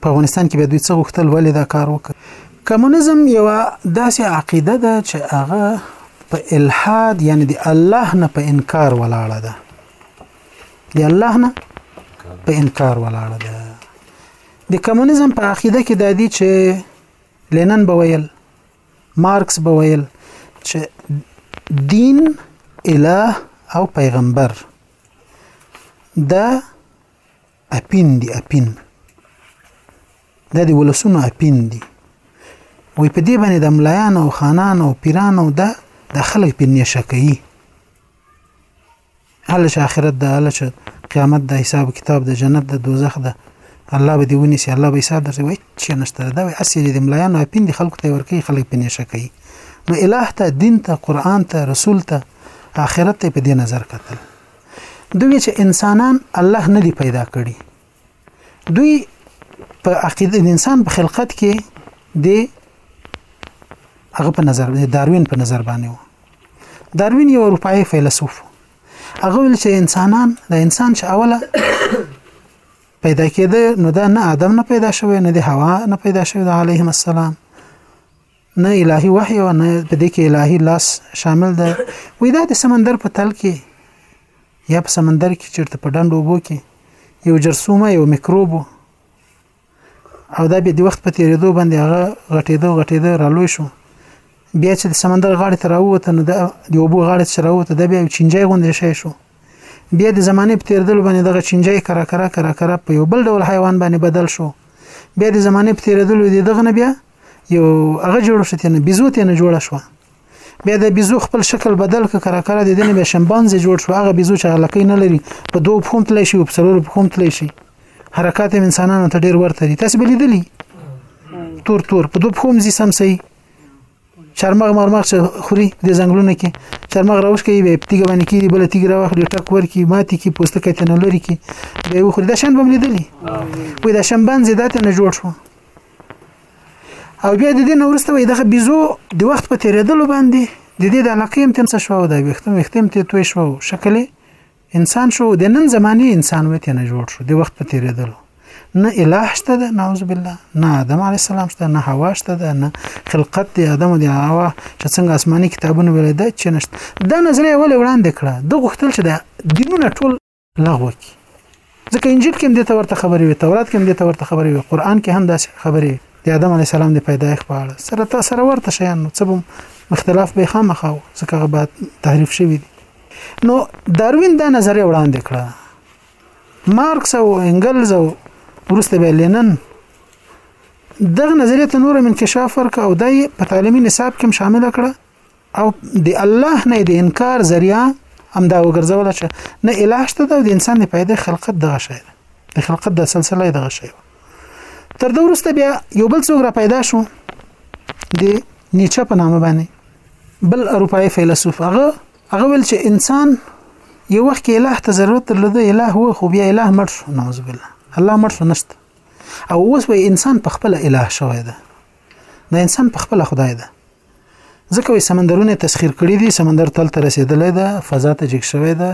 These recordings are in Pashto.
په افغانستان کې به دوی څه غوښتل ولې دا کار وکړ کمونیزم یو داسې عقیده ده چې هغه په الحاد یعنی د الله نه په انکار ولاړه ده د الله نه په انکار ولاړه ده د کمونیزم په عقیده کې د دې چې لینن به ویل مارکس به ویل چې دین اله او پیغمبر د اپین دی اپین دا دی ولسونو اپین دی وای په دې باندې د ملایان او خانان او پیران او دا د خلک په نشه کوي هله چې آخرت ده هله چې قیامت ده حساب کتاب ده جنت ده دوزخ ده الله به دې ونیسي الله به حساب درته وایي چې نشته دا وایي هسې دې د ملایانو اپین دي خلکو ته یې ورکوي خلک پې نشه کوي نو اله ته دین ته قرآن ته رسول ته آخرت ته په دې نظر کتل دوی چې انسانان الله نه دی پیدا کړي دوی په عقیده د انسان په خلقت کې د هغه په نظر د داروین په نظر باندې و داروین یو اروپאי فیلسوف هغه ویل چې انسانان د انسان چې اوله پیدا کېده نو دا نه آدم نه پیدا شوی نه د هوا نه پیدا شوی د علیهم السلام نه الهي وحي او نه په دې کې الهي لاس شامل ده وې دا د سمندر په تل کې یا په سمندر کې چیرته په ډنډو وبو کې یو جرثومه یو میکروب او دا به د وخت په تیریدو باندې هغه غټیدو غټیدو رالوي شو بیا چې د سمندر غاړې ته راووت نو د اوبو غاړې ته راووت دا بیا چنجای غوندې شي شو بیا د زمانه په تیریدل باندې دغه چنجای کرا کرا کرا کرا په یو بل ډول حیوان باندې بدل شو بیا د زمانه په تیریدل دغه نه بیا یو هغه جوړ شو ته نه بيزو ته نه جوړ شو بیا د بيزو خپل شکل بدل ک کرا کرا د دنه به شمبانز جوړ شو هغه بيزو چې لکې نه لري په دوه فهم تل شي او په څلور فهم تل شي حرکات انسانانو ته ډیر ورته دي تاسو بلی دلی تور تور په دوه فهم زی سم سي چرمغ مرمغ چې خوري د زنګلونو کې چرمغ راوش کوي به تیګه باندې کیږي بل تیګه راوخلي ټک ورکی ماتي کې پوستکی تنه لري کې به وخوري د شان بم لیدلی وې د شنبان زیدات نه جوړ شو او بیا د دې نه ورسته وي دغه بيزو د وخت په تیرېدلو باندې د دې د علاقې هم تنسه شو او د وختم وختم ته توې شو شکل انسان شو د نن زماني انسان وې ته نه جوړ شو د وخت په تیرېدلو نه الہ شته ده نعوذ بالله نه آدم علی السلام شته نه حوا شته ده نه خلقت دی آدم دی حوا چې څنګه آسماني کتابونه ویل ده چې نشته دا نظریه ولې وړاندې کړه د غوښتل چې د دینونه ټول لغوه کی ځکه انجیل کې هم د تورته خبرې وي تورات کې هم د تورته خبرې وي قران کې هم داسې خبرې وي د آدم علی السلام د پیدایښت په اړه سره تا سره ورته شیان نو څه اختلاف به خامخا ځکه هغه بعد تحریف شوی دی نو داروین دا نظریه وړاندې کړه مارکس او انګلز او ورسته به لینن دغه نظریه ته نور انکشاف ورک او دای په تعلیمي نصاب کې شامل کړه او د الله نه د انکار ذریعہ هم دا وګرځول چې نه الہ شته دا د انسان د پیدا خلقت دغه شی ده د خلقت د سلسله دغه شی تر دا وروسته بیا یو بل څوک را پیدا شو د نیچه په نامه باندې بل اروپאי فیلسوف هغه هغه ول چې انسان یو وخت کې الہ ته ضرورت درلوده الہ هو خو بیا الہ مړ شو نعوذ بالله الله مړ شو نشته او اوس به انسان په خپل الہ شوی ده دا انسان په خپل خدای ده ځکه وي سمندرونه تسخير کړی دي سمندر تل ته رسیدلې ده فضا ته جګ شوی ده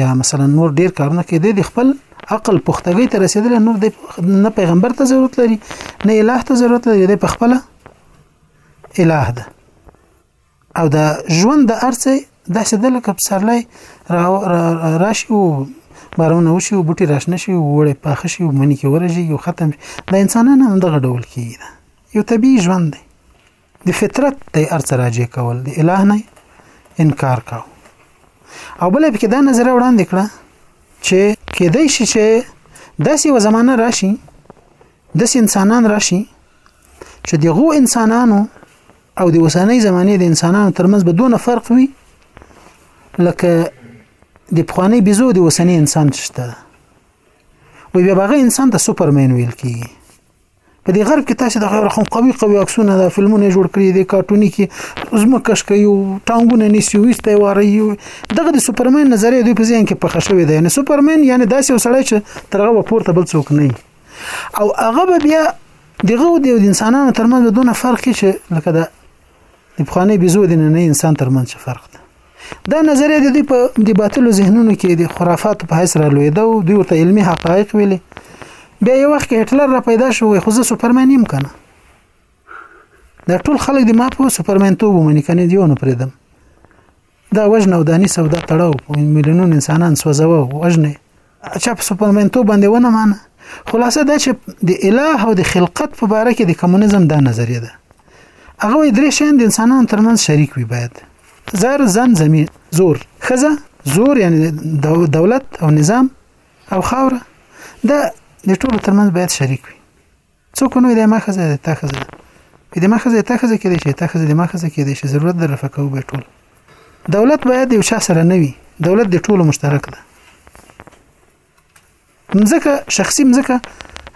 یا مثلا نور ډیر کارونه کوي د خپل عقل پختګۍ ته رسیدل نور د نه پیغمبر ته ضرورت لري نه الٰه ته ضرورت لري د خپل الٰه ده او دا ژوند د ارسه داسې د لکه پسرلی را راشي او بارونه وشي او بوټي راشنه شي او وړې پاخه شي او منی کې ورژي او ختم شي د انسانانو هم دغه ډول کیږي یو طبي ژوند دی د فطرت ته یې ارڅه راجع کول د اله نه انکار کاو او بله پکې دا نظریه وړاندې کړه چې کېدای شي چې داسې یوه زمانه راشي داسې انسانان راشي چې دغو انسانانو او د اوسنۍ زمانې د انسانانو ترمنځ به دونه فرق وي لکه د پخواني بيزو د اوسنۍ انسان شته وي بیا هغه انسان ته سوپرمن ویل کیږي په دې غرب کې تاسو د غیر خو قوي قوي عکسونه د فلمونو جوړ کړی دي کارټونی کې زما کش کوي او ټانګونه نیسی وسته واري دغه د سوپرمن نظریه دوی په ځین کې پخه شوې ده یعنی سوپرمن یعنی داسې وسړی چې ترغه پورته بل څوک نه او هغه بیا دغه د انسانانو ترمنځ دونه فرق چې لکه د د بخواني بيزو د نن انسان ترمنځ فرق ده دا نظریه د دوی په د باطلو ذهنونو کې د خرافاتو په حیث رالوېده او دوی ورته علمي حقایق ویلي بیا یو وخت کې هټلر را پیدا شو وای خو زه سوپرمن یم کنه دا ټول خلک د ما په سوپرمن توب ومني کنه دیو نه پریدم دا وجنه او دانی سودا تړاو میلیونونه انسانان سوځوه وجنه چا په سپرمنتو باندې ونه مانه خلاصه دا چې د اله او د خلقت په باره کې د کمونیزم دا نظریه ده هغه درې شیان د انسانانو ترمنځ شریک وي باید زر زن زمي زور خزه زور یعنی دولت او نظام او خاوره دا د ټولو ترمنځ باید شریک وي څو کنوی دی ما خزه دی تا خزه که دی ما خزه تا خزه کېدی شي تا خزه دی ما خزه کېدی شي ضرورت در رفع کوو به ټول دولت باید یو چا سره نه وي دولت د ټولو مشترک ده مزکه شخصي مزکه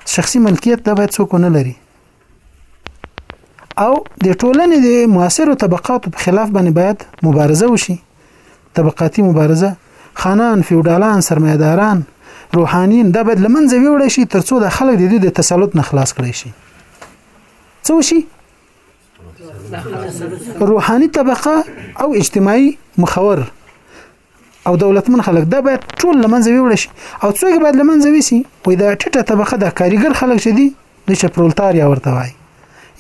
شخصي ملکیت دا باید څوک نه لري او د ټولنې د موثرو طبقاتو په خلاف باندې باید مبارزه وشي طبقاتي مبارزه خانان فیوډالان سرمایداران روحانین دا باید لمنځه ویوړی شي ترڅو د خلک د دوی د تسلط نه خلاص کړی شي څه وشي روحاني طبقه او اجتماعي مخور او دولتمن خلک دا باید ټول لمنځه ویوړی شي او څوک باید لمنځه ویسي وای دا ټیټه طبقه د کاریګر خلک شدي د چې پرولتاریا ورته وای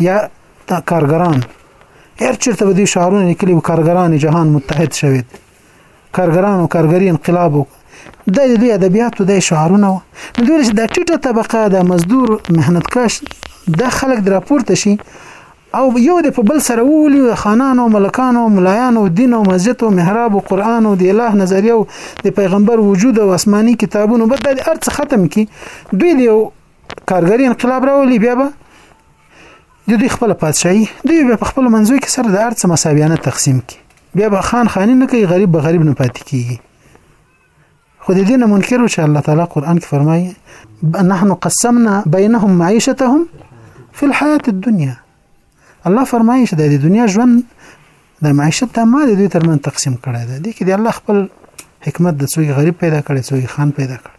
یا تا کارګران هر چیرته به دې شعارونه لیکلي و کارګران جهان متحد شوید کارګران او کارګری انقلاب و د دې ادبیاتو د شعارونه و نو دوی چې د ټیټه طبقه د مزدور مهنتکش د خلک د راپورته شي او یو د په بل سره وولي د خانانو ملکانو ملایانو دین او مسجد او محراب او قران او د الله نظریه او د پیغمبر وجود او آسماني کتابونو بد د ارڅ ختم کی دوی د کارګری انقلاب راولي بیا به د دوی خپل پادشاهي دوی به په خپل منځوي کې سره د ارڅ مساویانه تقسیم کی بیا به خان خانی نه کوي غریب به غریب نه پاتې کیږي خو د دین منکر چې الله تعالی قران کې فرمایي نحن قسمنا بينهم معيشتهم في الحياه الدنيا الله فرمایي چې د دنیا ژوند د معیشت د مال دوی ترمن تقسیم کړی دی د کې د الله خپل حکمت د څوی غریب پیدا کړي څوی خان پیدا کړي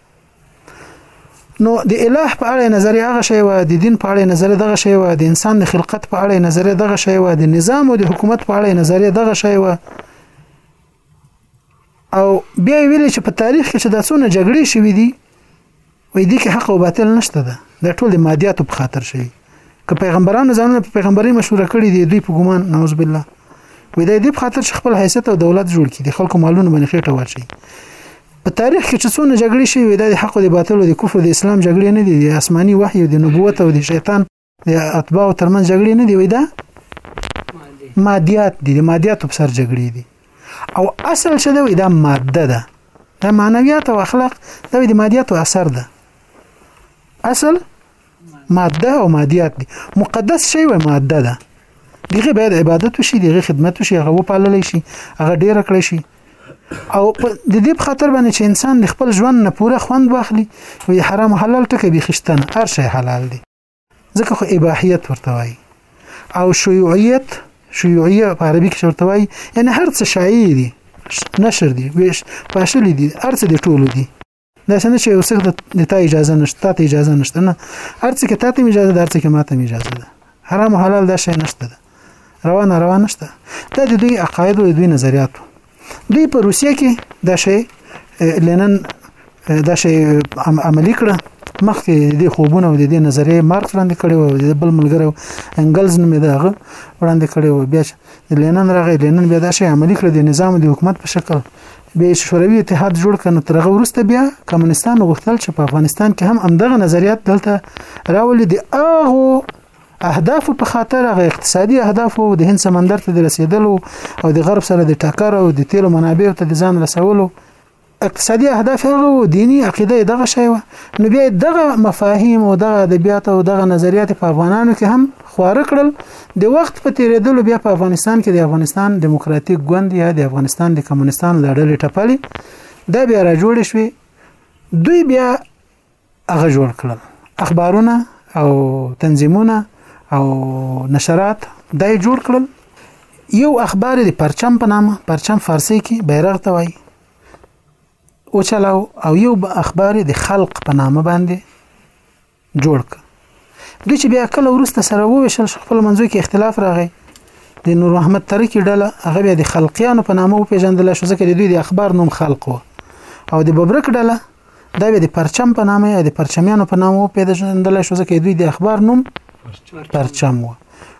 نو د الٰه په اړه نظر هغه شی و د دین په اړه نظر دغه شی و د انسان د خلقت په اړه نظر دغه شی و د نظام او د حکومت په اړه نظر دغه شی و او بیا ویل چې په تاریخ کې چې د څونه جګړې شوې دي وې دي کې حق او باطل نشته ده د ټول د مادیاتو په خاطر شي که پیغمبرانو ځانونه په پیغمبري مشوره کړی دی دوی په ګمان نعوذ بالله وې د دې په خاطر چې خپل حیثیت او دولت جوړ کړي د خلکو مالونه باندې خېټه واچي په تاریخ کې چې څونه جګړې شي وې د حق او د باطل او د کفر د اسلام جګړې نه دي د آسماني وحي او د نبوت او د شیطان د اتباع ترمن جګړې نه دی وای دا مادیات دي د مادیاتو په سر جګړې دي او اصل څه دی دا ماده ده دا معنویات او اخلاق دا د مادیاتو اثر ده اصل ماده او مادیات دي مقدس شی وای ماده ده دغه باید عبادت وشي دغه خدمت وشي هغه وپالل شي هغه ډیر کړی شي او د دې په خاطر باندې چې انسان د خپل ژوند نه پوره خوند واخلي وي حرام حلال ټکه به خشتنه هر شی حلال دي ځکه خو اباحیت ورته وایي او شیوعیت شیوعیه په عربي کې ورته وایي یعنی هر څه شایع دي نشر دي ویش پاشل دي هر څه دي ټول دي دا څنګه چې یو څه د تا اجازه نشته تا ته اجازه نشته نه هر څه کې تا ته اجازه ده هر څه کې ما ته اجازه ده حرام او حلال دا شی نشته ده روان روان نشته دا د دوی عقاید او دوی نظریات دوی په روسیه کې دا شی لنن دا شی عملی کړه مخکې د خوبونه او د دې نظریه مارکس وړاندې کړي او د بل ملګرو انګلز نومې دغه وړاندې کړي او بیا لینن راغی لینن بیا دا شی عملی کړ د نظام د حکومت په شکل بیا یې چې شوروي اتحاد جوړ کړ نو تر هغه وروسته بیا کمونستانو غوښتل چې په افغانستان کې هم همدغه نظریات دلته راولي د هغو اهدافو په خاطر هغه اقتصادي اهدافو د هند سمندر ته د رسیدلو او د غرب سره د ټکر او د تیلو منابع ته د ځان رسولو اقتصادي اهداف هغه وو دینی عقیده دغه شی و نو بیا دغه مفاهیم او دغه ادبیات او دغه نظریات په افغانانو کې هم خوار کړل د وخت په تېرېدلو بیا په افغانستان کې د افغانستان دیموکراتیک ګوند یا د افغانستان د کمونستانو دا ډلې ټپلې دا بیا را جوړې شوې دوی بیا هغه جوړ کړل اخبارونه او تنظیمونه او نشرات دای جوړ کړل یو اخبار د پرچم په نامه پرچم فارسی کې بیرغ ته وایي او چلاو او یو اخبار د خلق په نامه باندې جوړ کړ دوی چې بیا کله ورسته سره وویشل شو خپل منځو کې اختلاف راغی د نور محمد ترکی ډله هغه بیا د خلقیانو په نامه وپیژندل شو ځکه د دوی د اخبار نوم خلق و او د ببرک ډله دا بیا د پرچم په نامه یا د پرچمیانو په نامه وپیژندل شو ځکه دوی د اخبار نوم پرچم و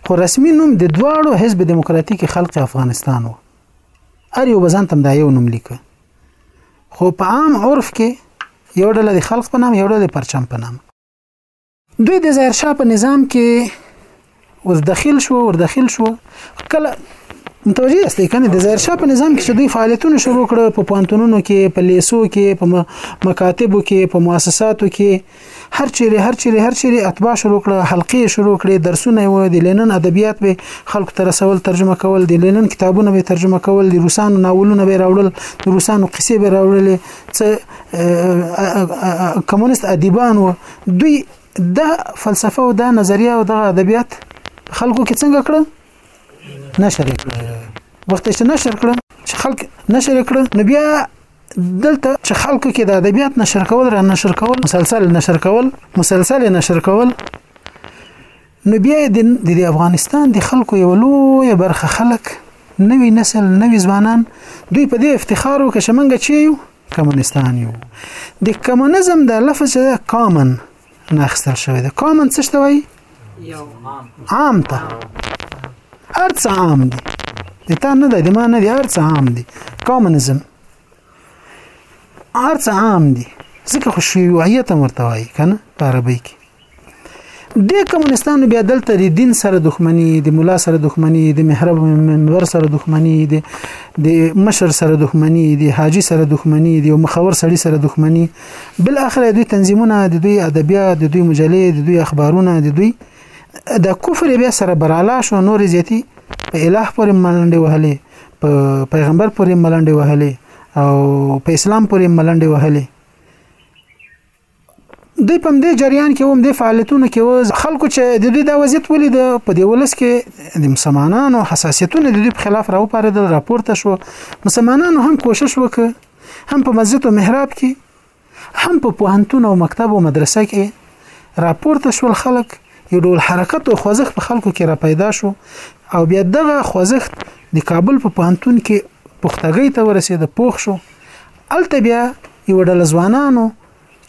خو رسمي نوم د دواړو حزب دیموکراتیک خلق افغانستان و هر یو بزن تم دا یو نوم لیکه خو په عام عرف کې یو ډله د خلق په نام یو ډله د پرچم په نام دوی د ظاهر شاه په نظام کې ور داخل شو ور داخل شو کله متوجه یاست کنه د ظاهر شاه په نظام کې چې دوی فعالیتونه شروع کړ په پانتونونو کې په لیسو کې په مکاتبو کې په مؤسساتو کې هر چیرې هر چیرې هر چیرې اتباع شروع کړه حلقې شروع کړې درسونه و د لینن ادبیات به خلکو ته رسول ترجمه کول د لینن کتابونه به ترجمه کول د روسانو ناولونه به راوړل د روسانو قصې به راوړلې څه کمونست ادیبان و دوی دا فلسفه او دا نظریه او دا ادبیات خلکو کې څنګه کړه نشر کړه وخت چې نشر کړه چې خلک نشر کړه نو بیا دلته چې خلکو کې د ادبیات نشر کول را نشر کول مسلسل نشر کول مسلسل نشر کول نو بیا د افغانستان د خلکو یو لوی برخه خلک نوی نسل نوی ځوانان دوی په دې افتخار وکړي چې موږ چې یو کمونستان یو د کمونیزم د لفظ کامن نه اخستل شوی ده کامن څه شته وایي عام ته هر څه عام دي د تا نه دی د ما نه دی هر څه عام دي کامنزم هر څه عام دي ځکه خو شیوعیت هم ورته وایي که نه په عربۍ کې د کمونستانو بیا دلته د دین سره دښمنی د مولا سره دښمنی د محراب منور سره دښمنی د د مشر سره دښمنی د حاجی سره دښمنی د مخور سړی سره دښمنی بل اخر دوی تنظیمونه د دوی ادبیات د دوی مجلې د دوی اخبارونه د دوی د کفر بیا سره براله شو نور زیاتی په الٰه پورې ملنډې وهلې په پیغمبر پورې ملنډې وهلې او په اسلام پورې ملنډې وهلې دوی په دې جریان کې هم د فعالیتونو کې و خلکو چې د دوی د وضعیت ولید په دې ولس کې د مسلمانانو حساسیتونه د دوی په خلاف راوپاریدل راپورته شو مسلمانانو هم کوشش وکړ هم په مسجد او محراب کې هم په پوهنتون او مکتب او مدرسه کې راپورته شول خلک یو ډول حرکت او خوځښت په خلکو کې را پیدا شو او بیا دغه خوځښت د کابل په پوهنتون کې پختګۍ ته ورسېد پوښ شو الته بیا یو ډول ځوانانو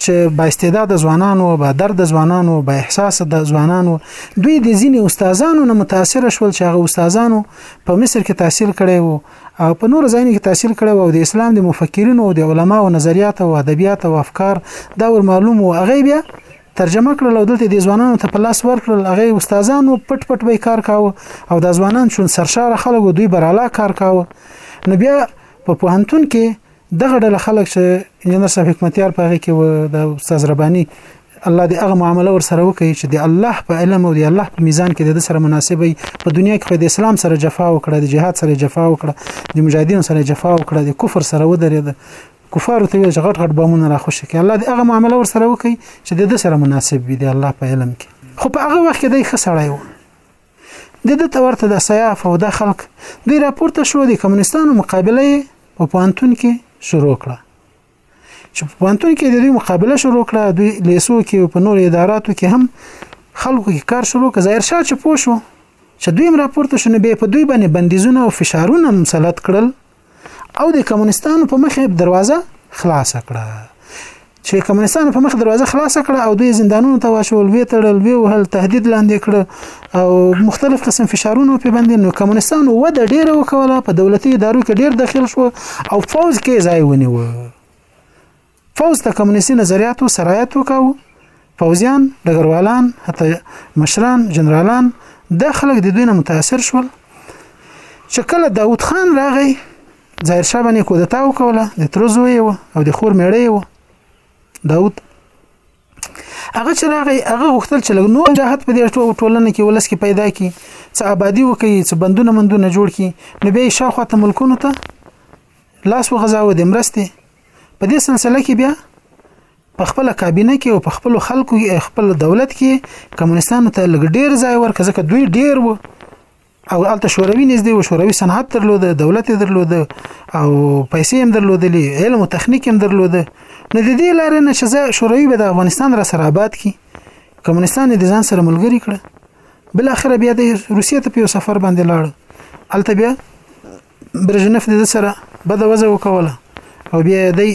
چې با استعداد ځوانانو او با درد ځوانانو با احساس د ځوانانو دوی د ځینې استادانو نه متاثر شول چې هغه استادانو په مصر کې تحصیل کړي وو او په نور ځایونو کې تحصیل کړي وو د اسلام د مفکرینو او د علماو نظریات او ادبیات او افکار دا ور معلوم وو هغه بیا ترجمه کړل او دلته د ځوانانو ته په لاس ورکړل هغه استادانو پټ پټ به کار کاوه او د ځوانان شون سرشاره خلکو دوی براله کار کاوه نو بیا په پوهنتون کې دغه ډله خلک چې انجنیر صاحب حکمتیار په هغه کې و د استاد ربانی الله دې هغه معامله ور سره وکړي چې د الله په علم او د الله په میزان کې د سره مناسبه په دنیا کې خو د اسلام سره جفا وکړه د جهاد سره جفا وکړه د مجاهدینو سره جفا وکړه د کفر سره ودرېد کفار ته ویل چې غټ غټ بمونه را خوشي کړي الله دې هغه معامله ور سره وکړي چې د سره مناسب وي د الله په علم کې خو په هغه وخت کې د ښه سړی و د ده ته ورته د سیاف او د خلک دی راپورته شو د کمونستانو مقابله په پوهنتون کې شروع کړه چې په پوهنتون کې د دوی مقابله شروع کړه دوی لیسو کې په نور اداراتو کې هم خلکو کې کار شروع کړ ظاهر شاه چې پوه شو چې دوی هم راپورته شونه به په دوی باندې بندیزونه او فشارونه مسلط کړل او د کمونستانو په مخ دروازه خلاص کړه چې کمونستانو په مخ دروازه خلاص کړه او دوی زندانونو ته واشول وی تړل وی وهل تهدید لاندې کړ او مختلف قسم فشارونو په باندې نو کمونستانو وده ډیره وکوله په دولتي ادارو کې ډیر داخل شو او فوج کې ځای ونیو فوځ ته کمونیستي نظریاتو سرایت وکاوه فوځیان ډګروالان حتی مشران جنرالان دا خلک د دوی نه متاثر شول چې کله داوود خان راغی ظاهر شاه باندې کودتا وکوله د تر زوی و او د خور میړې و داوود هغه چې راغی هغه غوښتل چې لږ نور جهت په دې ټولنه کې ولس کې پیدا کی څه آبادی وکړي څه بندونه مندونه جوړ کړي نو به شاوخوا ته ملکونو ته لاس وغځاوه د مرستې په دې سلسله کې بیا په خپل کابینه کې او په خپل خلکو کې خپل دولت کې کمونستانو ته لګ ډیر ځای ورکړ ځکه دوی ډیر وو او الته شوروي نږدې و شوروي صنعت درلود دولت درلود او پیسې هم درلودلې علم او تخنیک هم درلود نو د دې لارې نه چې شوروي به د افغانستان را سره آباد کی کمونستان د ځان سره ملګری کړ بل اخر بیا د روسیې ته په سفر باندې لاړ الته بیا برژنف د سره بده وځه وکوله او بیا دی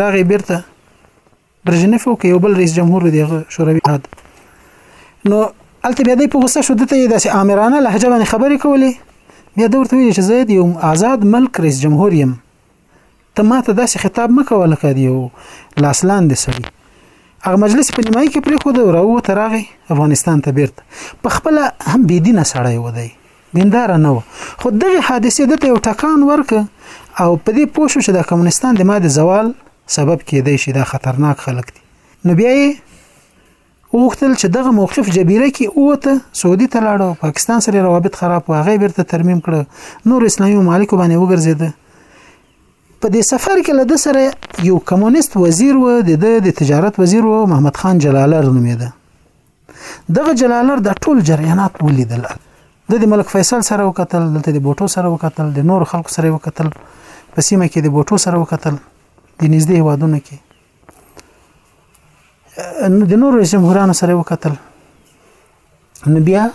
راغی بیرته برژنف او یو بل رئیس جمهور دی شوروي اتحاد نو الته بیا دی په غوسه شو دته د امرانه لهجه باندې خبرې کولې بیا د ورته ویل چې زه د یو آزاد ملک رئیس جمهور یم ته ما ته داسې خطاب مه کوه لکه د یو لاس لاندې سړي هغه مجلس په نیمایي کې پرېښود او راووته راغی افغانستان ته بیرته په خپله هم بېدینه سړی و دی دیندار نه و خو دغه حادثه د ته یو ټکان ورک او په دې پوه شو چې د کمونستان د ما د زوال سبب کېدای شي دا خطرناک خلک دي نو بیا یې وغوښتل چې دغه موقف جبیره کې اوته سعودي ته لاړ او پاکستان سره روابط خراب و هغه بیرته ترمیم کړ نور اسلامي ممالک باندې وګرځیده په دې سفر کې له سره یو کمونیست وزیر و د د تجارت وزیر و محمد خان جلالر نومېده دغه جلالر د ټول جریانات ولیدل د د ملک فیصل سره وکتل دلته د بوټو سره وکتل د نور خلکو سره وکتل په سیمه کې د بوټو سره وکتل د نږدې هوادونو کې نو د نورو جمهورانو سره وکتل نو بیا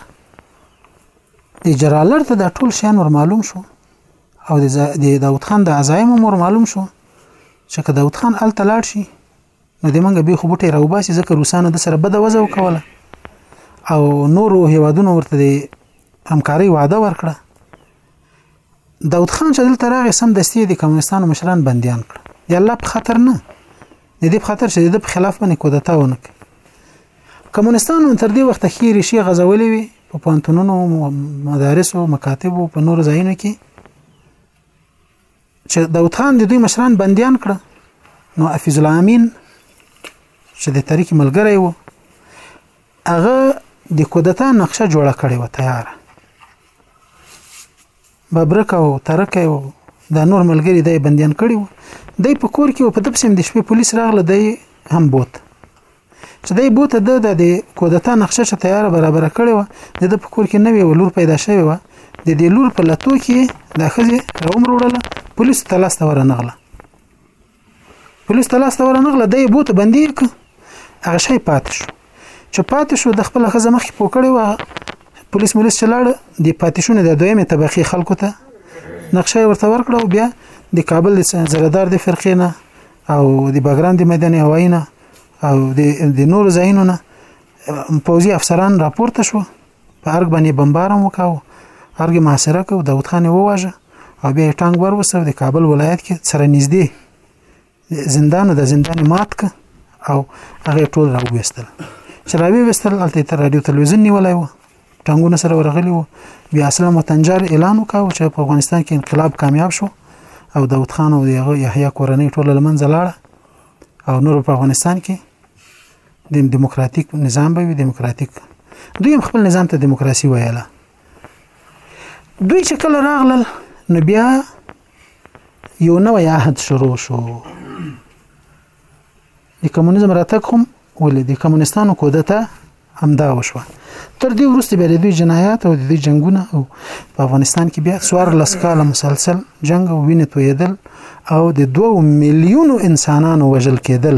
د جرالر ته د ټول شیان ور معلوم شو او د داود خان د عزایم ور معلوم شو چې که داود خان ال تلاړ شي نو د منګه به خو بټه راوباسي ځکه روسانو د سره بد وځو کوله او نورو هیوادونو ورته د همکاري وعده ورکړه داود خان چې دلته راغی سم دستي د کمونستانو مشران بنديان کړ د الله په خاطر نه د دې په خاطر چې د خلاف باندې کودتا ونه کړ کمونستانو تر دې وخت خې ریشي غزولې وي په پانتونونو مدارس او مکاتب او په نور ځایونو کې چې داود خان د دوی مشران بنديان کړ نو حفیظ الامین چې د تاریخ ملګری وو هغه د کودتا نقشه جوړه کړې و تیاره ببرک او ترک او دا نور ملګری دی بندیان کړی وو دی په کور کې په دپسې د شپې پولیس راغله دی هم بوت چې دی بوت د د کودتا نقشه چې تیار برابر کړی و د د په کور کې نوې ولور پیدا شوی و د دې لور په لتو کې د خځې عمر وړله پولیس ته لاس ته ورنغله پولیس ته لاس ته ورنغله دی بوت بندي ک هغه شی پاتې شو چې پاتې شو د خپل خزه مخ پوکړې و پولیس مولس چلاړ د پاتې شونه د دویمه طبقه خلکو ته نقشه ورته ورکړه او بیا د کابل د زردار د فرقې نه او د بګرام د میدان هوایی نه او د نورو ځایونو نه پوځي افسران راپورته شو په ارګ باندې بمبارم وکاو ارګ محاصره کو داود خان وواژه او بیا ټانګ ور وسو د کابل ولایت کې سره نږدې زندان د زندان مات ک او هغه ټول راوېستل چې راوېستل الته تر رادیو تلویزیون نیولای و ټانګونه سره ورغلی و بیا اسلام وطنجال اعلان وکاو چې په افغانستان کې انقلاب کامیاب شو او داود خان او یحیی کورنۍ ټول لمنځه لاړه او نور په افغانستان کې د دیموکراتیک نظام به وي دیموکراتیک دوی هم خپل نظام ته دیموکراسي ویله دوی چې کله راغلل نو بیا یو نوی عهد شروع شو د کمونیزم راتګ هم ولې د کمونستانو کودتا همدا وشوه تر دې وروسته بیا د دوی جنایات او د دوی جنگونه او په افغانستان کې بیا سوار لس کاله مسلسل جنگ او وینې تویدل او د دوو میلیونو انسانانو وژل کېدل